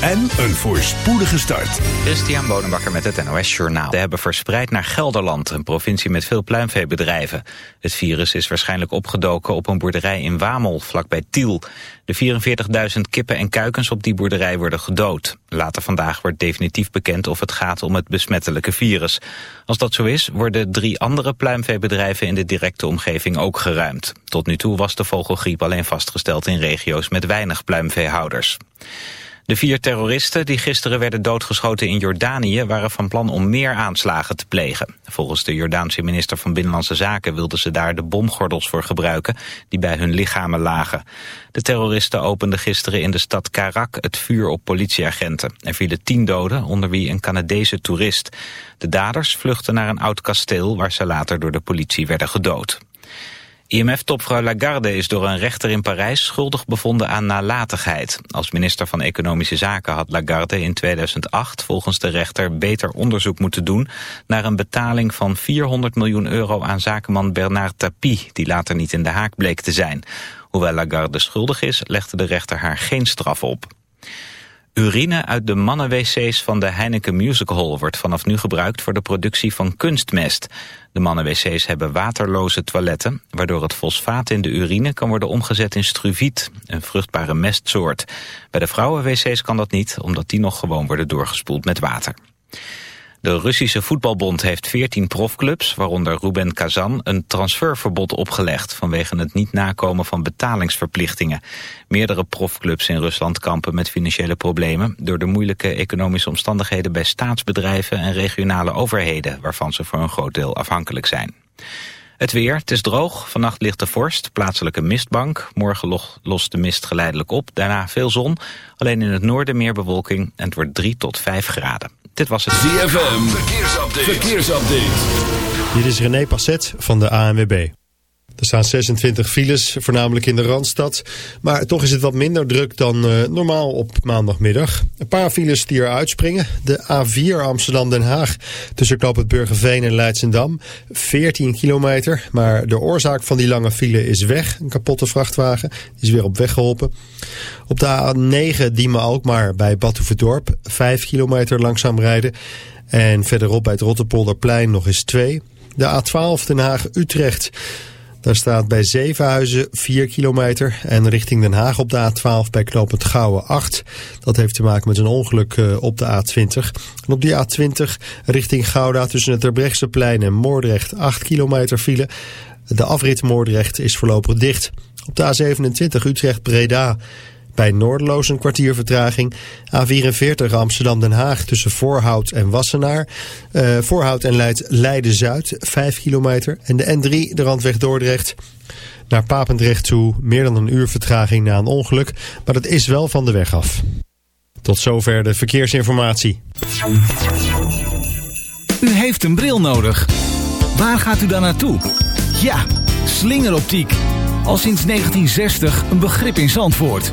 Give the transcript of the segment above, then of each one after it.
en een voorspoedige start. Christian Bonenbakker met het NOS Journaal. Ze hebben verspreid naar Gelderland, een provincie met veel pluimveebedrijven. Het virus is waarschijnlijk opgedoken op een boerderij in Wamel, vlakbij Tiel. De 44.000 kippen en kuikens op die boerderij worden gedood. Later vandaag wordt definitief bekend of het gaat om het besmettelijke virus. Als dat zo is, worden drie andere pluimveebedrijven in de directe omgeving ook geruimd. Tot nu toe was de vogelgriep alleen vastgesteld in regio's met weinig pluimveehouders. De vier terroristen die gisteren werden doodgeschoten in Jordanië waren van plan om meer aanslagen te plegen. Volgens de Jordaanse minister van Binnenlandse Zaken wilden ze daar de bomgordels voor gebruiken die bij hun lichamen lagen. De terroristen openden gisteren in de stad Karak het vuur op politieagenten. Er vielen tien doden, onder wie een Canadese toerist. De daders vluchtten naar een oud kasteel waar ze later door de politie werden gedood. IMF-topvrouw Lagarde is door een rechter in Parijs schuldig bevonden aan nalatigheid. Als minister van Economische Zaken had Lagarde in 2008 volgens de rechter beter onderzoek moeten doen naar een betaling van 400 miljoen euro aan zakenman Bernard Tapie, die later niet in de haak bleek te zijn. Hoewel Lagarde schuldig is, legde de rechter haar geen straf op. Urine uit de mannenwc's van de Heineken Music Hall wordt vanaf nu gebruikt voor de productie van kunstmest. De mannenwc's hebben waterloze toiletten, waardoor het fosfaat in de urine kan worden omgezet in struviet, een vruchtbare mestsoort. Bij de vrouwenwc's kan dat niet, omdat die nog gewoon worden doorgespoeld met water. De Russische voetbalbond heeft 14 profclubs, waaronder Ruben Kazan, een transferverbod opgelegd vanwege het niet nakomen van betalingsverplichtingen. Meerdere profclubs in Rusland kampen met financiële problemen door de moeilijke economische omstandigheden bij staatsbedrijven en regionale overheden, waarvan ze voor een groot deel afhankelijk zijn. Het weer, het is droog, vannacht ligt de vorst, plaatselijke mistbank. Morgen lost de mist geleidelijk op, daarna veel zon. Alleen in het noorden meer bewolking en het wordt 3 tot 5 graden. Dit was het ZFM, verkeersupdate. verkeersupdate. Dit is René Passet van de ANWB. Er staan 26 files, voornamelijk in de Randstad. Maar toch is het wat minder druk dan uh, normaal op maandagmiddag. Een paar files die eruit springen. De A4 Amsterdam-Den Haag tussen Knoop het Burgerveen en Leidsendam. 14 kilometer, maar de oorzaak van die lange file is weg. Een kapotte vrachtwagen is weer op weg geholpen. Op de A9 Diemen-Alkmaar bij Badhoevedorp. 5 kilometer langzaam rijden. En verderop bij het Rotterpolderplein nog eens 2. De A12 Den Haag-Utrecht... Daar staat bij Zevenhuizen 4 kilometer en richting Den Haag op de A12 bij knooppunt Gouwen 8. Dat heeft te maken met een ongeluk eh, op de A20. En op die A20 richting Gouda tussen het Terbrechtseplein en Moordrecht 8 kilometer file. De afrit Moordrecht is voorlopig dicht. Op de A27 Utrecht-Breda bij Noorderloos een kwartier vertraging. A44 Amsterdam-Den Haag tussen Voorhout en Wassenaar. Uh, Voorhout en Leiden-Zuid, 5 kilometer. En de N3, de randweg Dordrecht. Naar Papendrecht toe, meer dan een uur vertraging na een ongeluk. Maar dat is wel van de weg af. Tot zover de verkeersinformatie. U heeft een bril nodig. Waar gaat u dan naartoe? Ja, slingeroptiek. Al sinds 1960 een begrip in Zandvoort.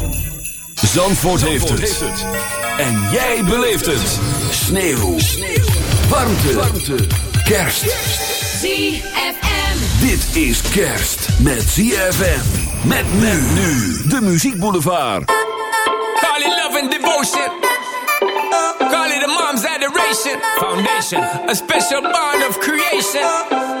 Zandvoort, heeft, het. heeft, het. En jij beleeft het. Sneeuw. Sneeuw. Warmte. Warmte. Kerst. ZFM. Dit is kerst met ZFM. Met men nu. De Muziek Boulevard. Call it love and devotion. Call it a mom's adoration. Foundation. A special bond of creation.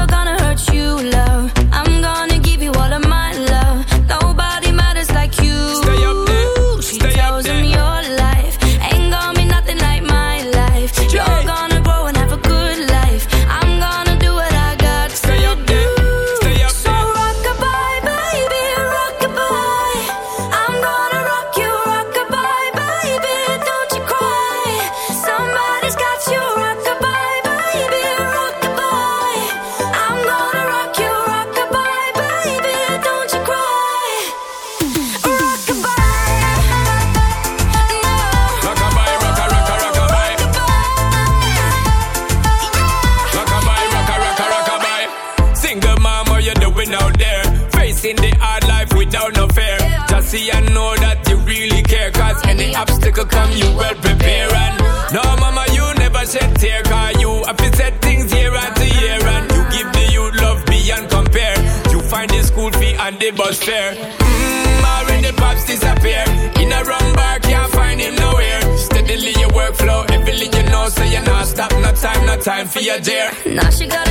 be a dare. Now she got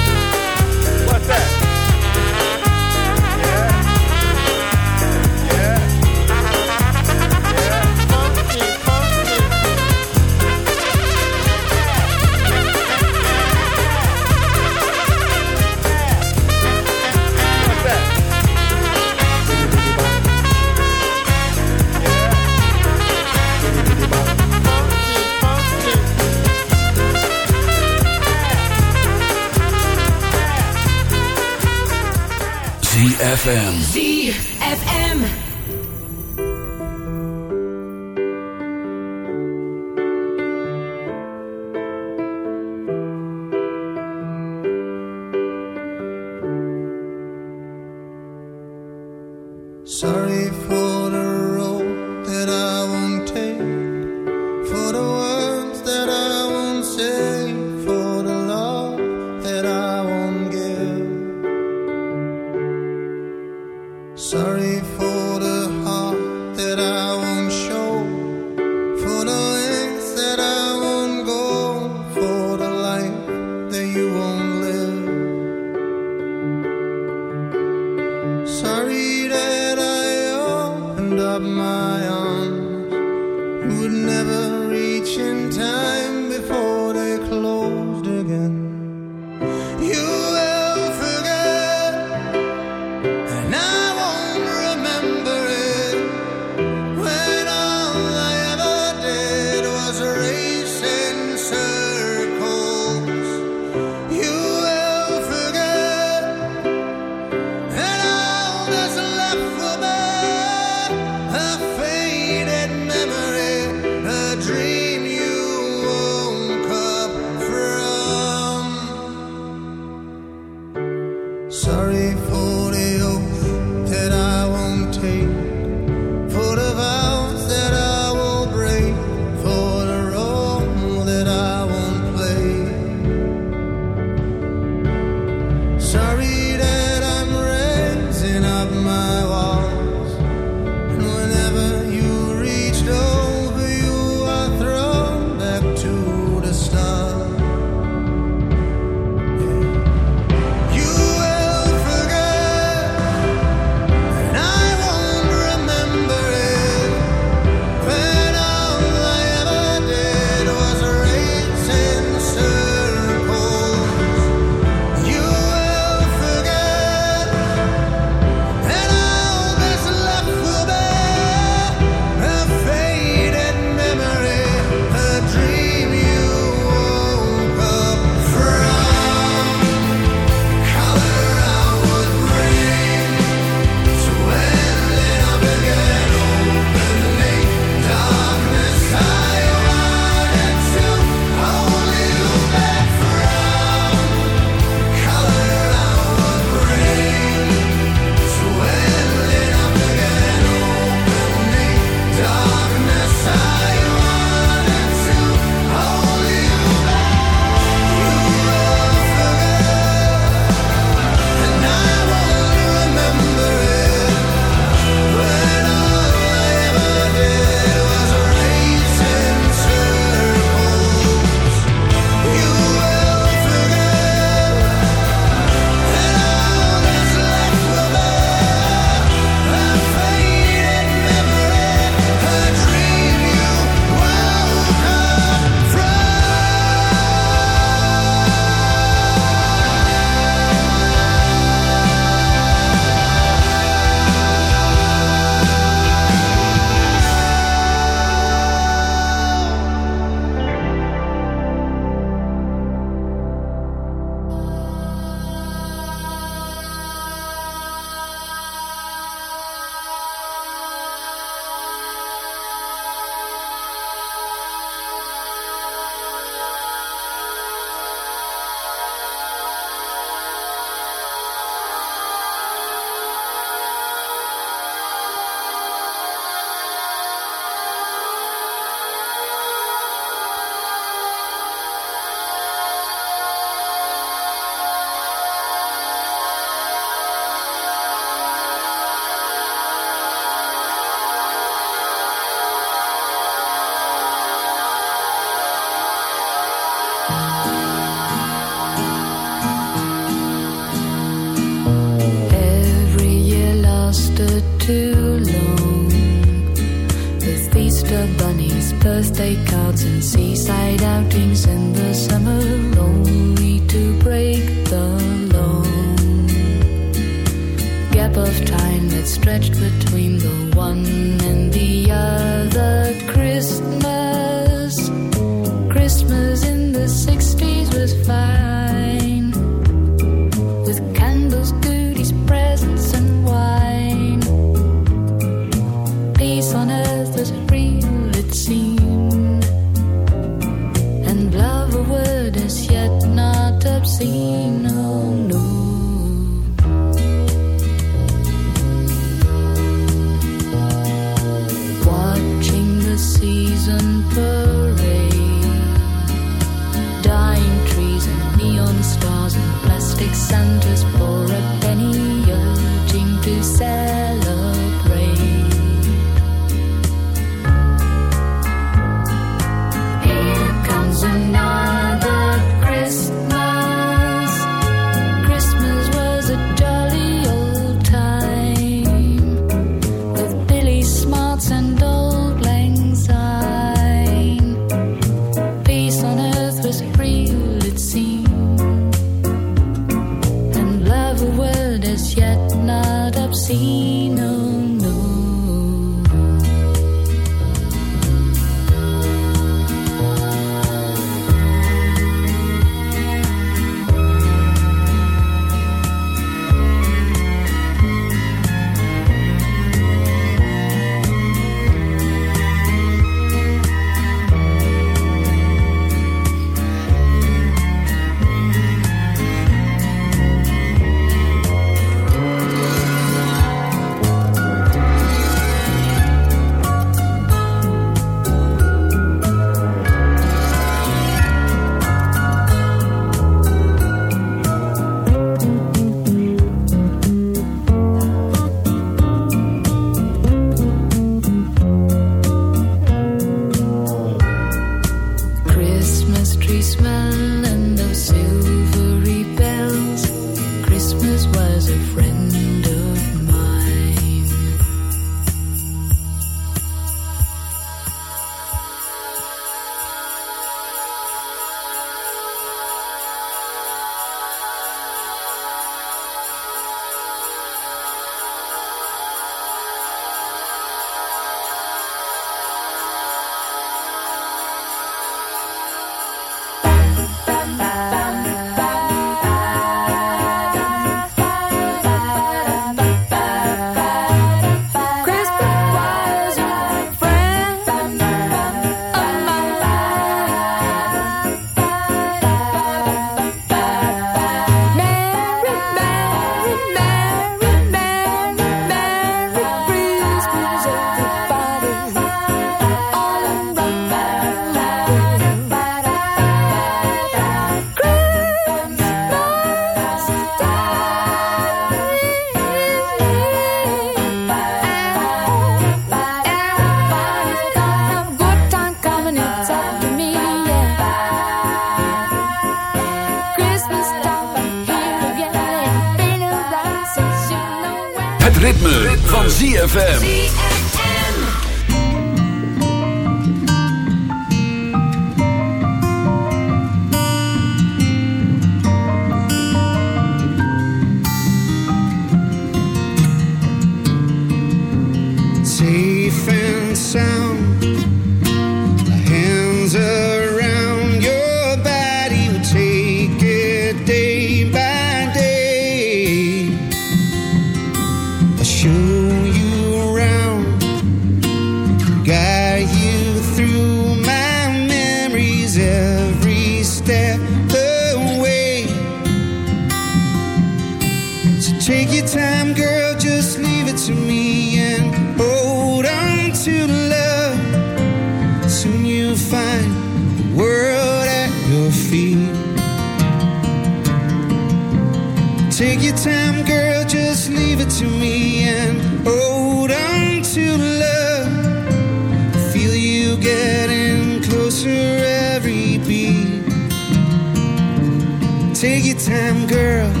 Time, girl.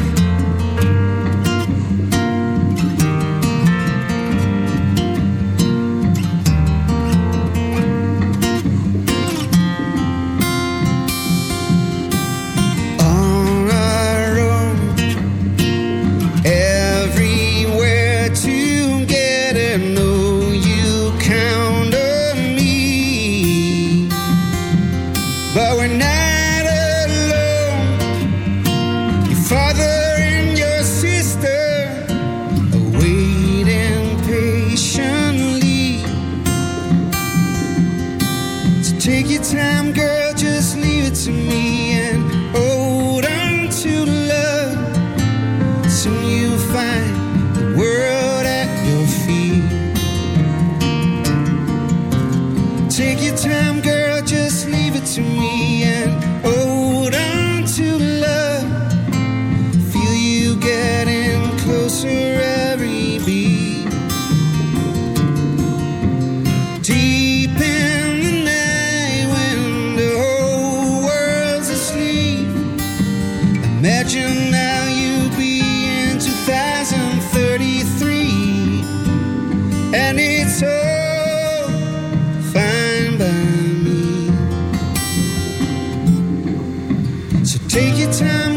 Take your time,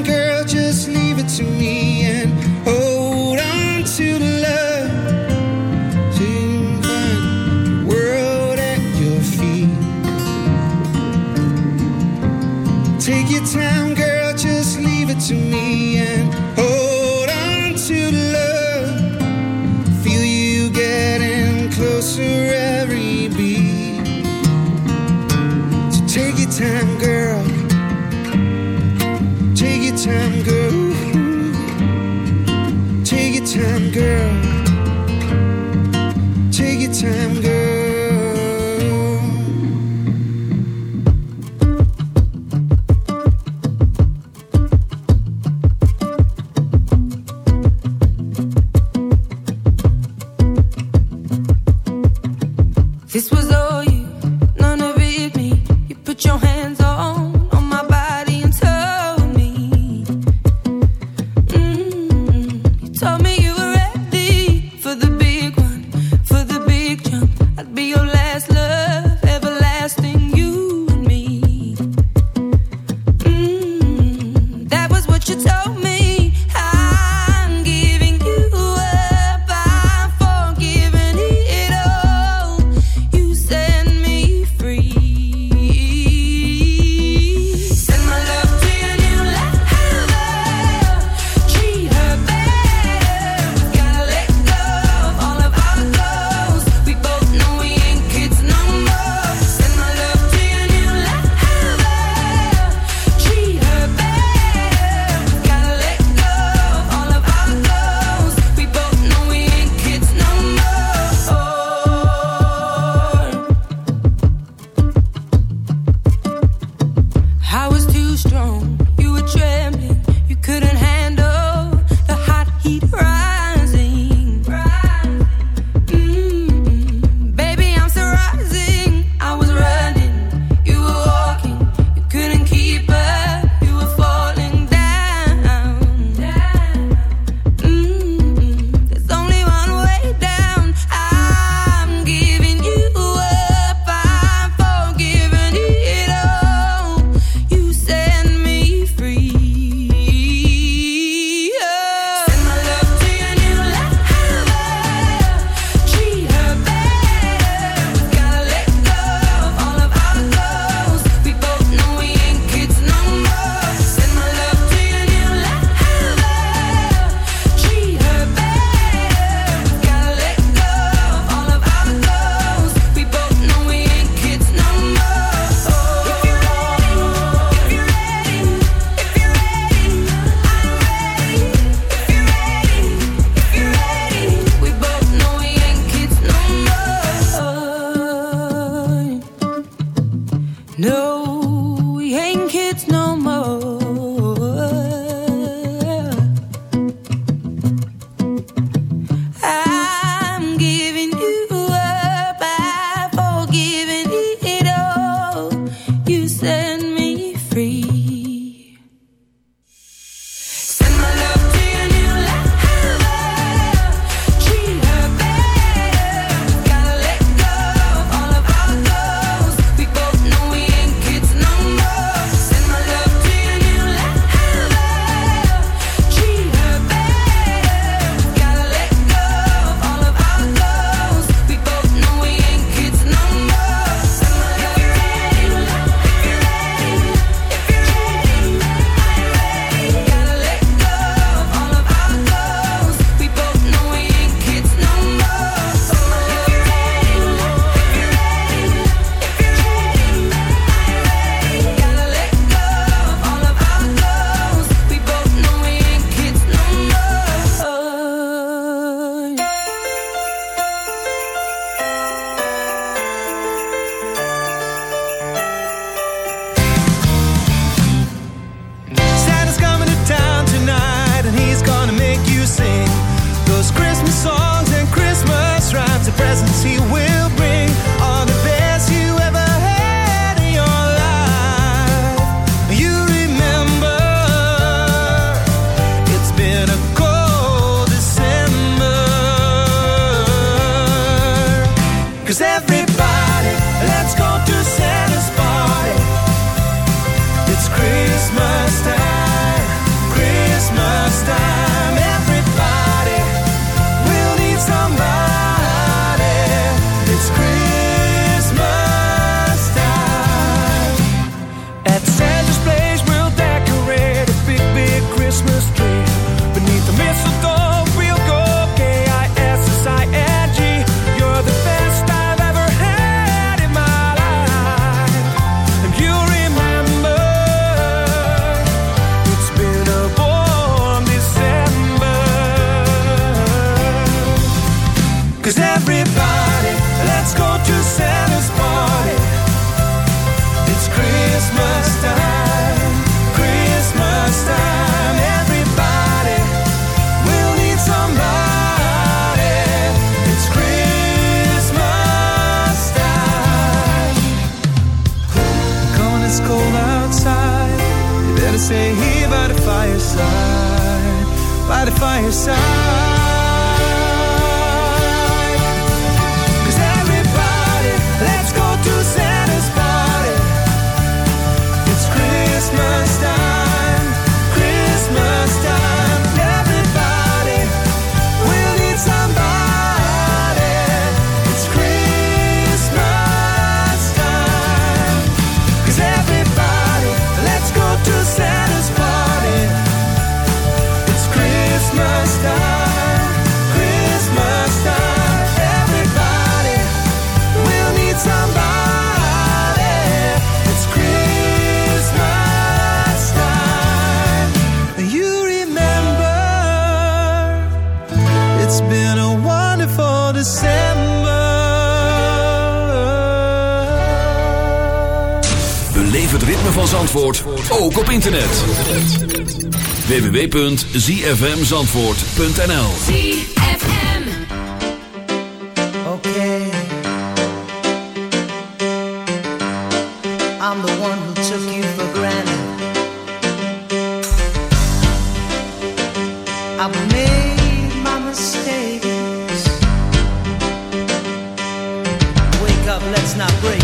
side. ook op internet. www.zfmzandvoort.nl ZFM Okay. I'm the one who took you for granted. I've made my mistakes. Wake up, let's not break.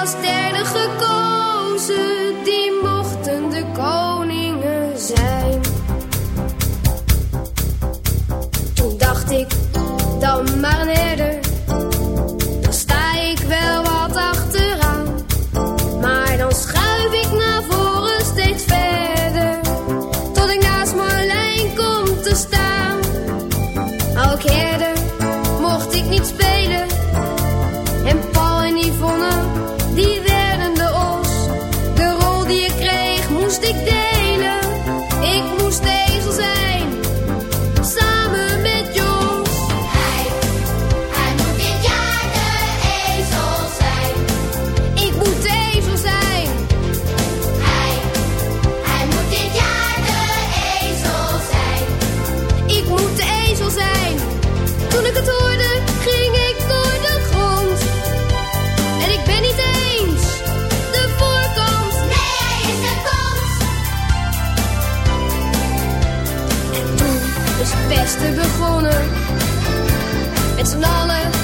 als derde gekozen. Die beste begonnen. Met z'n allen